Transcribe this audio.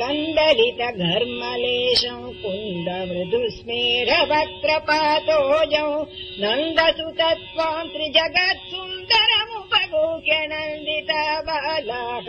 कन्दलितघर्मलेशौ कुन्द मृदुस्मेरवत्रपातोजौ नन्दतु तत्त्वाम् त्रिजगत् नन्दिता बालाः